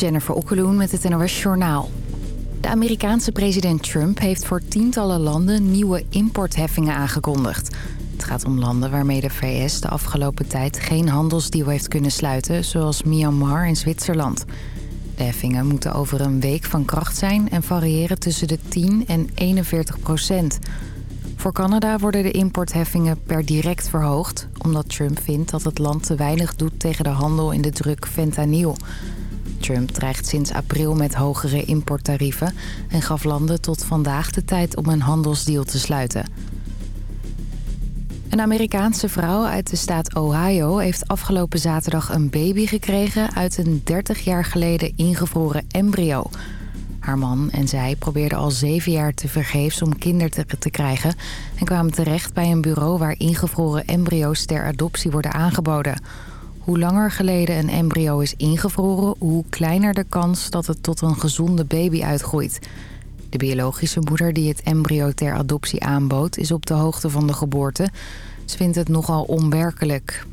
Jennifer Okkeloen met het NOS Journaal. De Amerikaanse president Trump heeft voor tientallen landen nieuwe importheffingen aangekondigd. Het gaat om landen waarmee de VS de afgelopen tijd geen handelsdeal heeft kunnen sluiten... zoals Myanmar en Zwitserland. De heffingen moeten over een week van kracht zijn en variëren tussen de 10 en 41 procent. Voor Canada worden de importheffingen per direct verhoogd... omdat Trump vindt dat het land te weinig doet tegen de handel in de druk fentanyl... Trump dreigt sinds april met hogere importtarieven... en gaf landen tot vandaag de tijd om een handelsdeal te sluiten. Een Amerikaanse vrouw uit de staat Ohio heeft afgelopen zaterdag een baby gekregen... uit een 30 jaar geleden ingevroren embryo. Haar man en zij probeerden al zeven jaar te vergeefs om kinderen te krijgen... en kwamen terecht bij een bureau waar ingevroren embryo's ter adoptie worden aangeboden... Hoe langer geleden een embryo is ingevroren... hoe kleiner de kans dat het tot een gezonde baby uitgroeit. De biologische moeder die het embryo ter adoptie aanbood... is op de hoogte van de geboorte. Ze vindt het nogal onwerkelijk.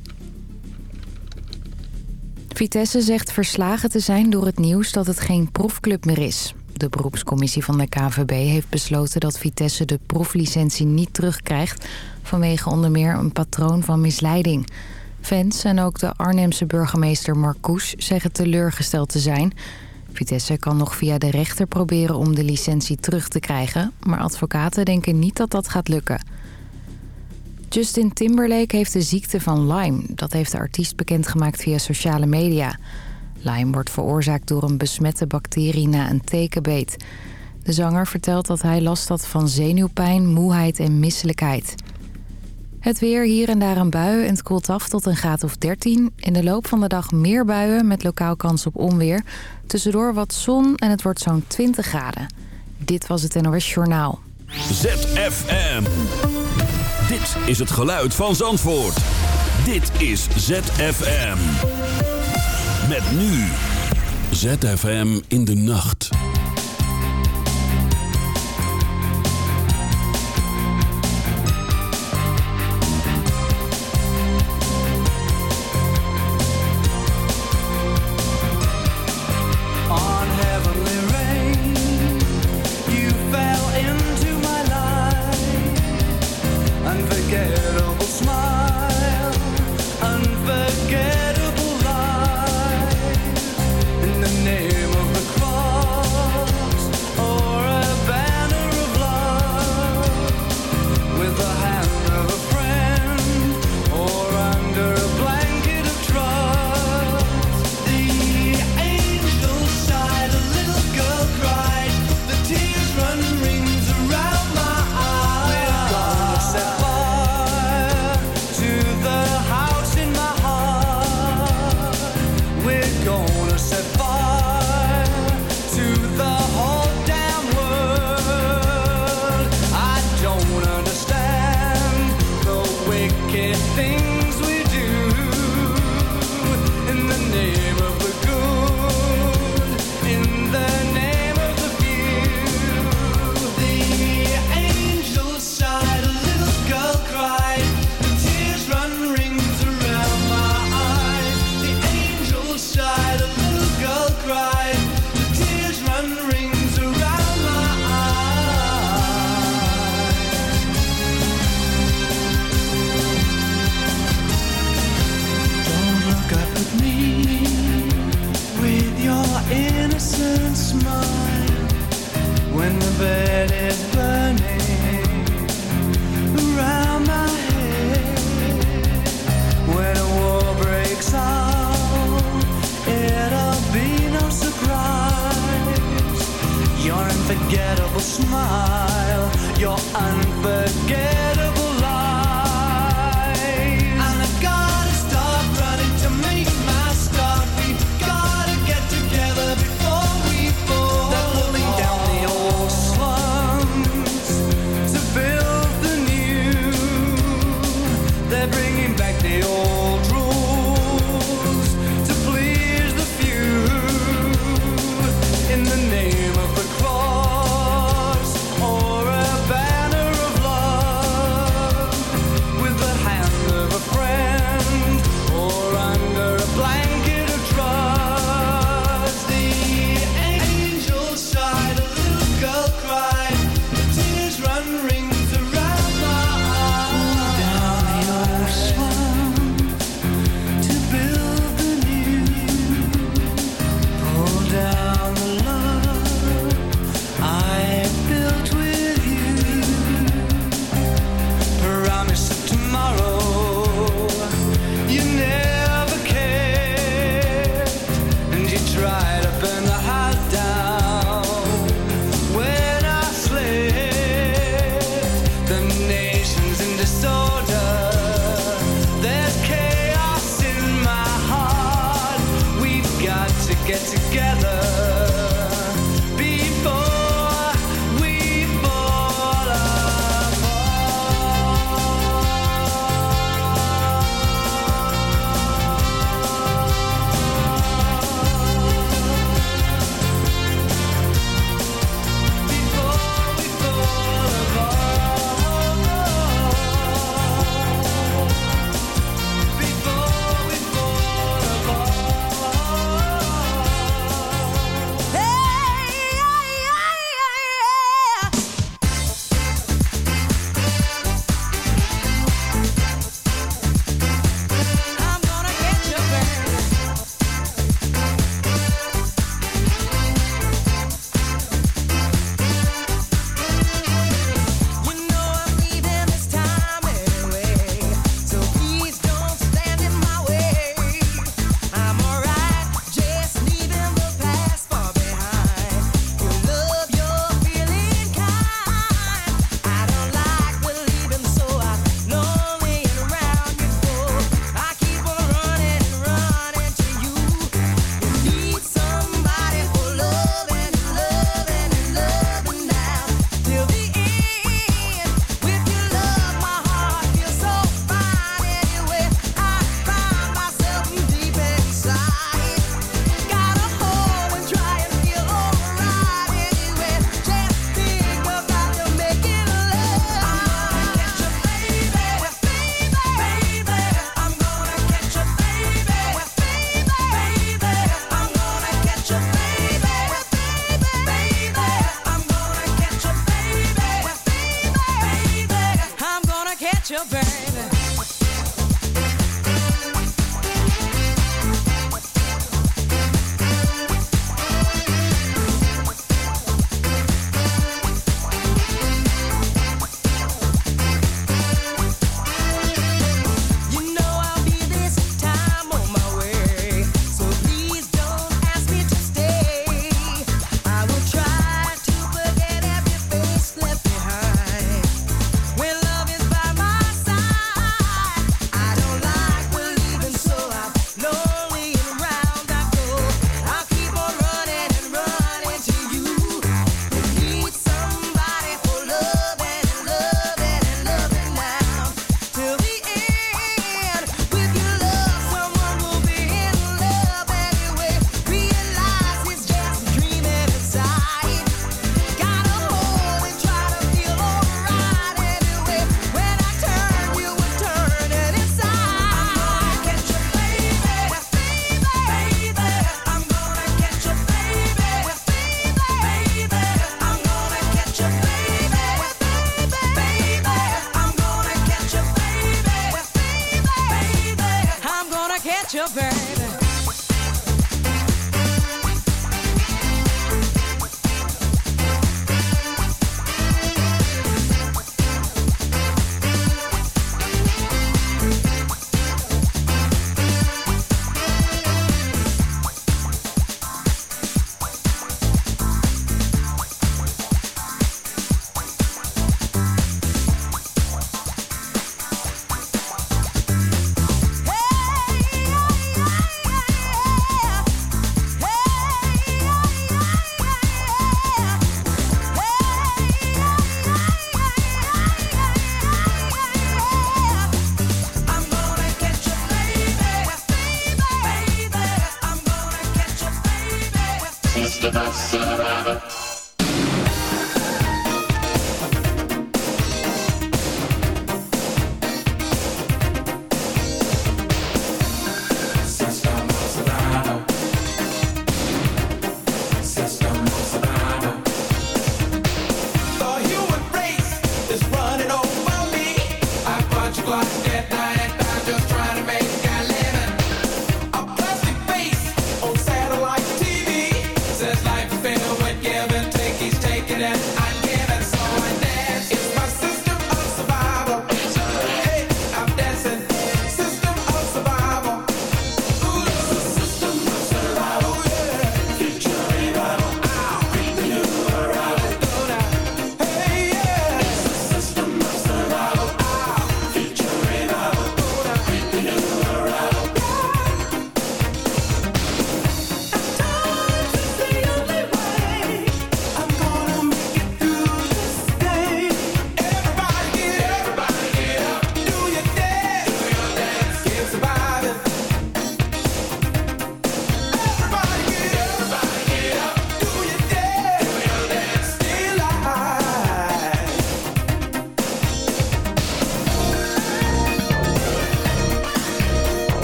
Vitesse zegt verslagen te zijn door het nieuws dat het geen profclub meer is. De beroepscommissie van de KVB heeft besloten dat Vitesse de proflicentie niet terugkrijgt... vanwege onder meer een patroon van misleiding... Fans en ook de Arnhemse burgemeester Marcouch zeggen teleurgesteld te zijn. Vitesse kan nog via de rechter proberen om de licentie terug te krijgen... maar advocaten denken niet dat dat gaat lukken. Justin Timberlake heeft de ziekte van Lyme. Dat heeft de artiest bekendgemaakt via sociale media. Lyme wordt veroorzaakt door een besmette bacterie na een tekenbeet. De zanger vertelt dat hij last had van zenuwpijn, moeheid en misselijkheid... Het weer, hier en daar een bui en het koelt af tot een graad of 13. In de loop van de dag meer buien met lokaal kans op onweer. Tussendoor wat zon en het wordt zo'n 20 graden. Dit was het NOS Journaal. ZFM. Dit is het geluid van Zandvoort. Dit is ZFM. Met nu. ZFM in de nacht.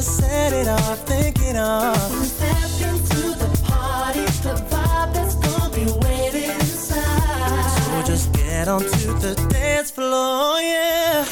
Just set it off, thinking of. Step into the party, the vibe that's gonna be waiting inside. So just get onto the dance floor, yeah.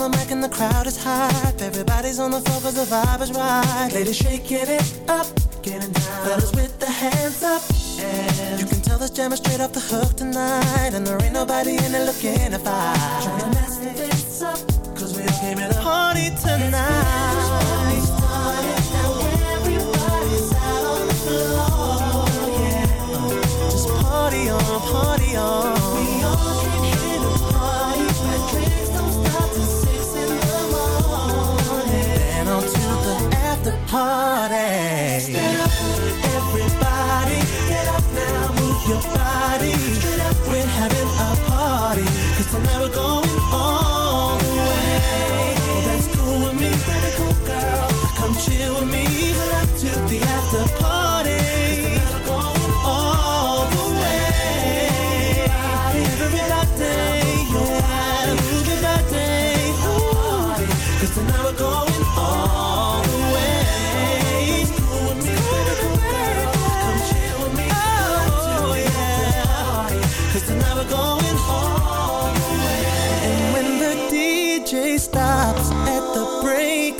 On the mic and the crowd is hype. Everybody's on the floor cause the vibe is right. Ladies shaking it up getting down. Fellas with the hands up. And you can tell this jam is straight off the hook tonight. And there ain't nobody in it looking to fight. Trying to mess this up. Cause we all came in a party tonight. Everybody's out on the floor. to never go home.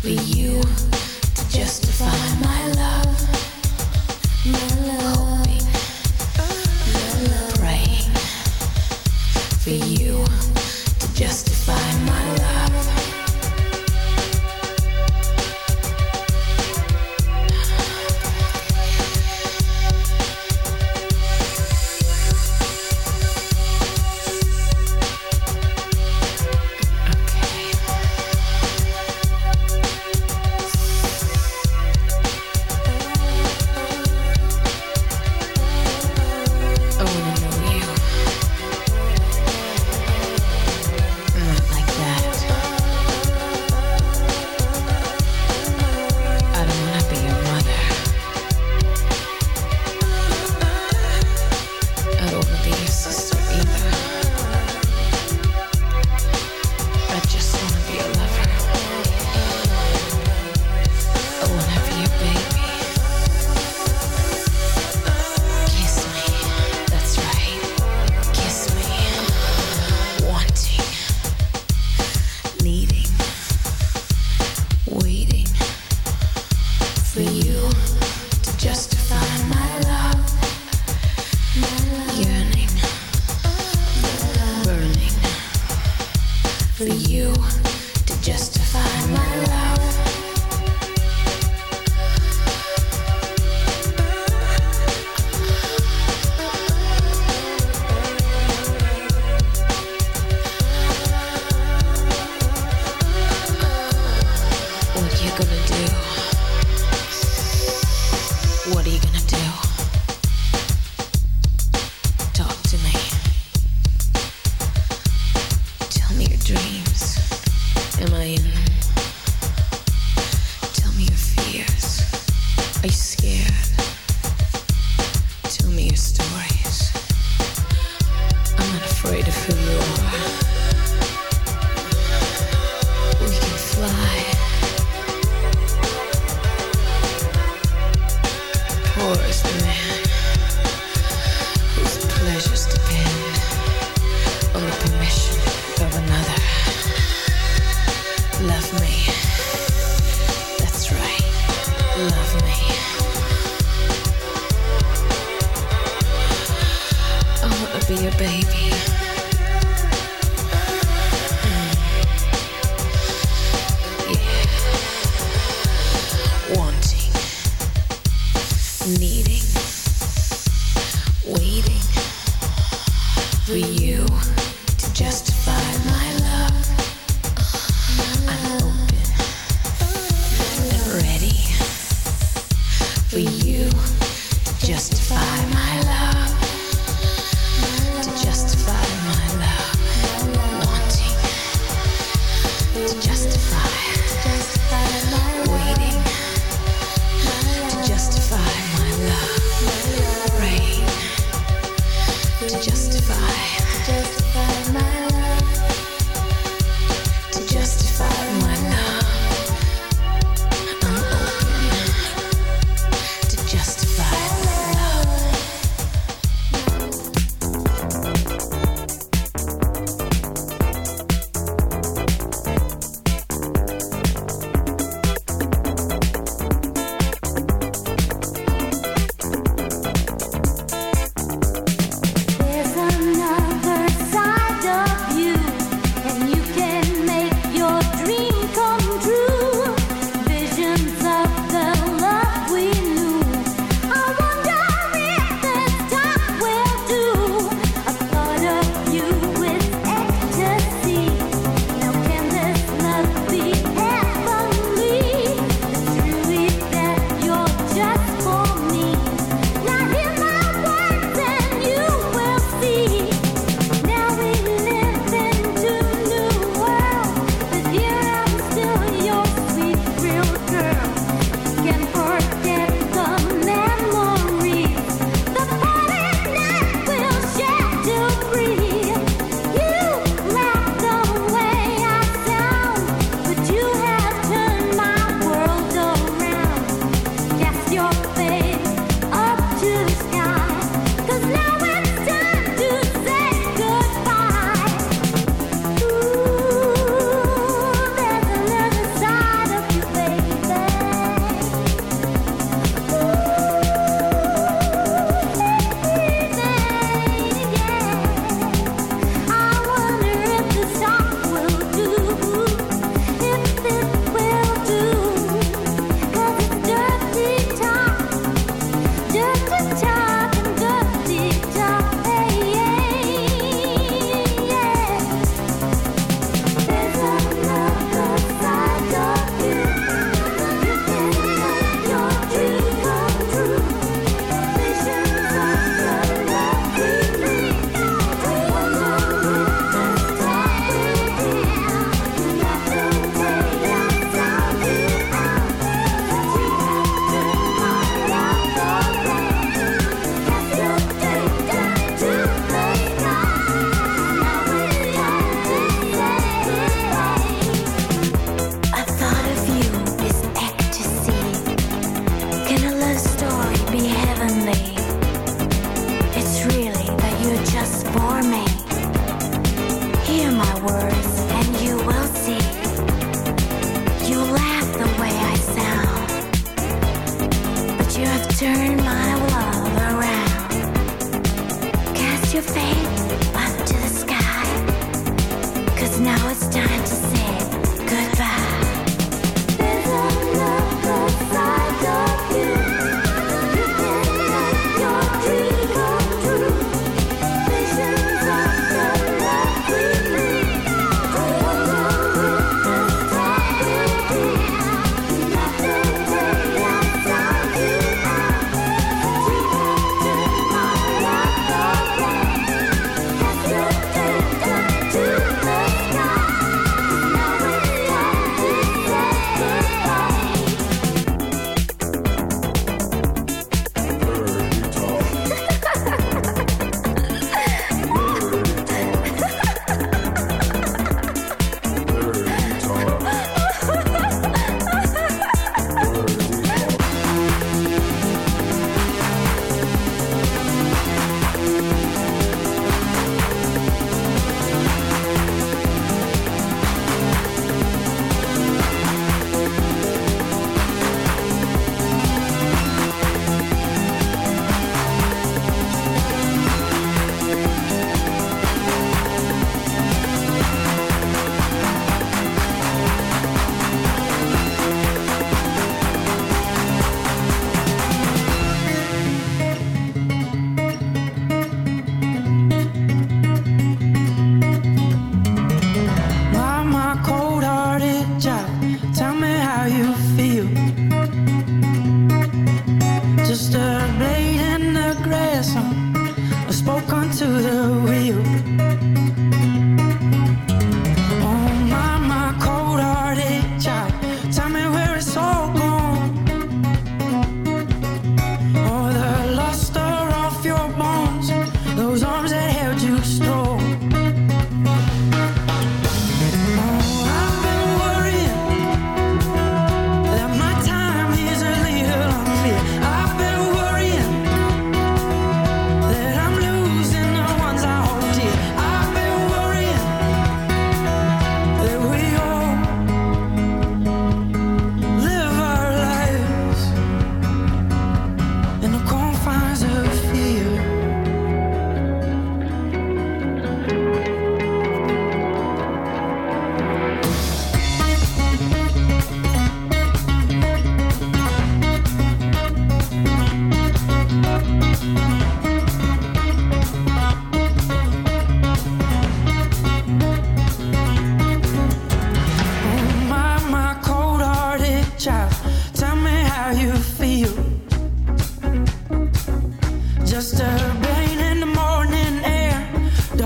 for you to just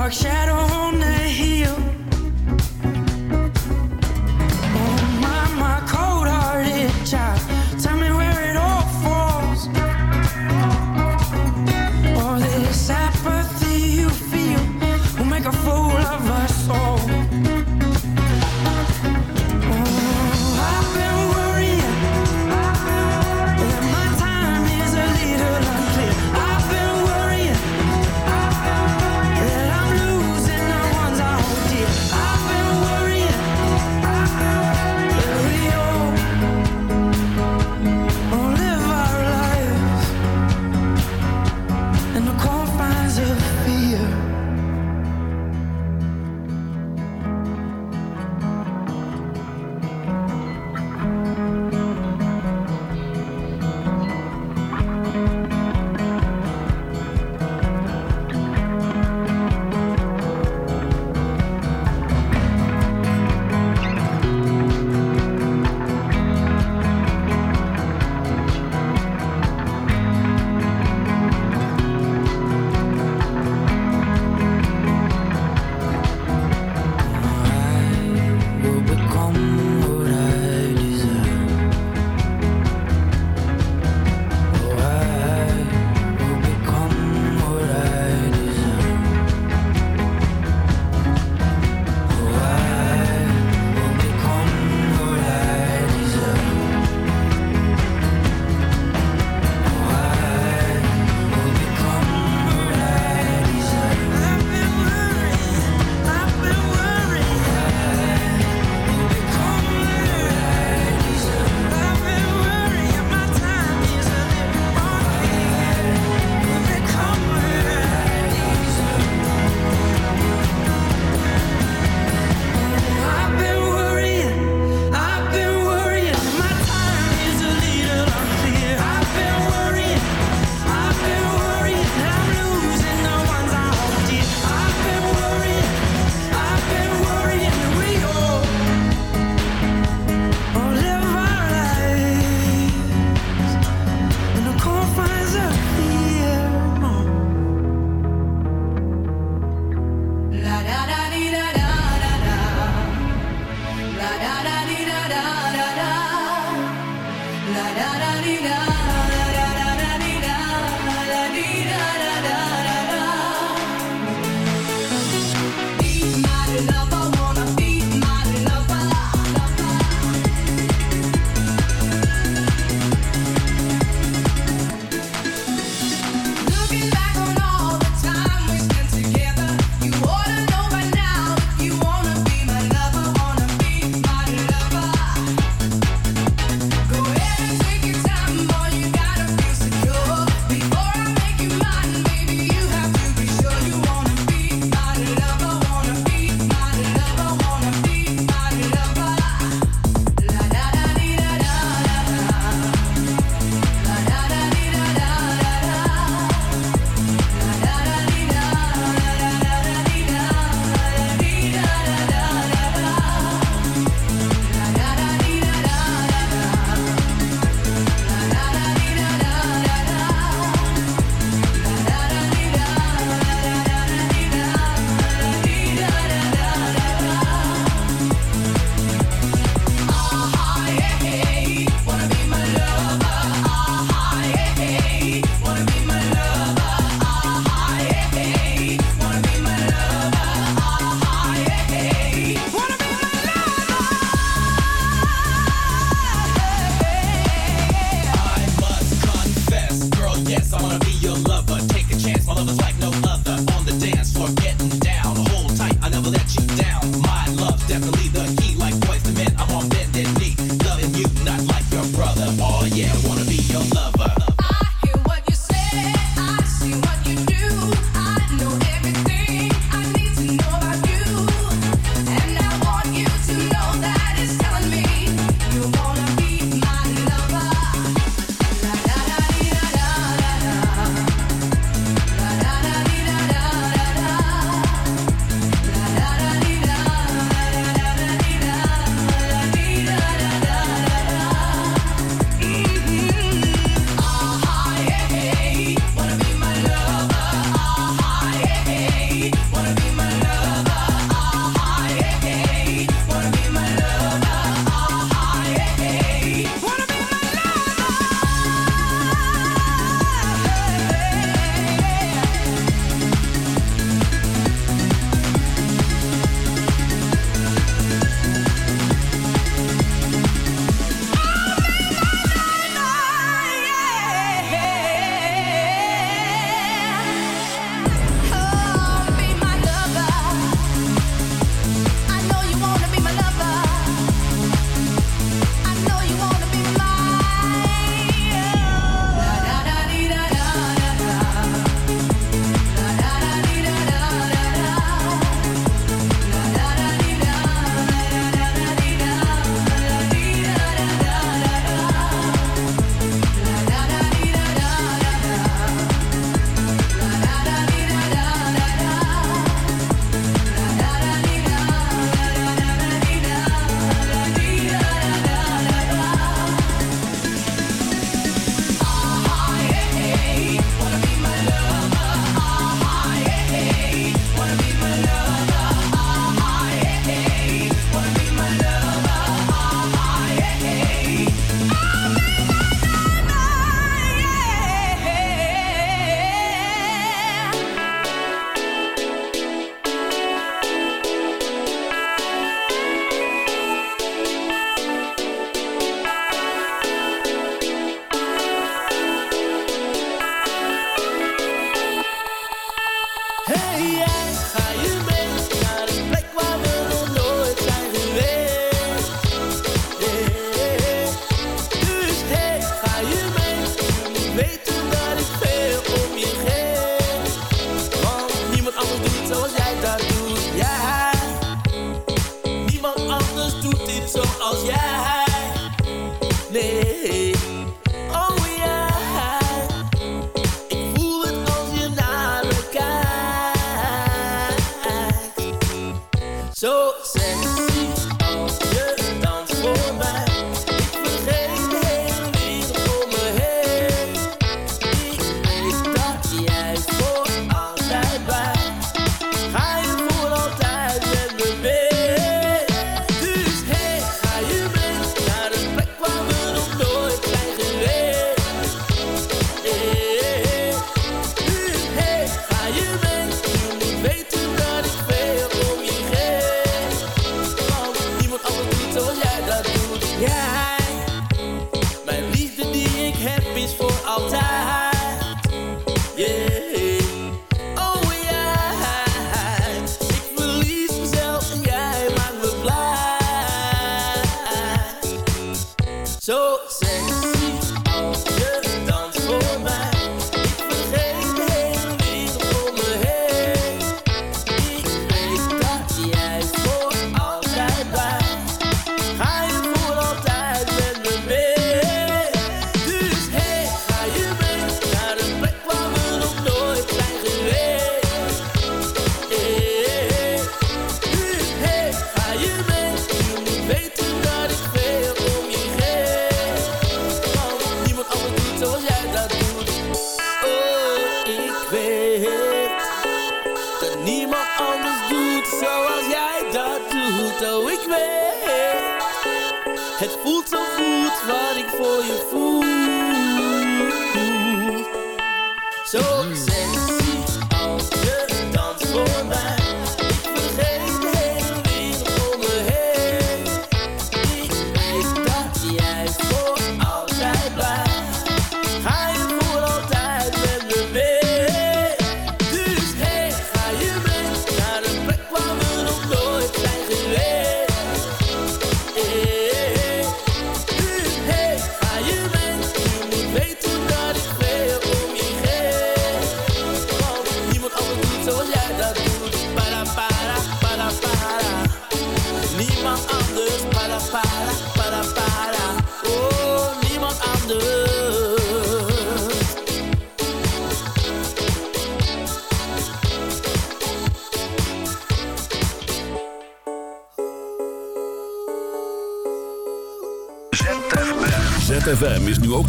dark shadow on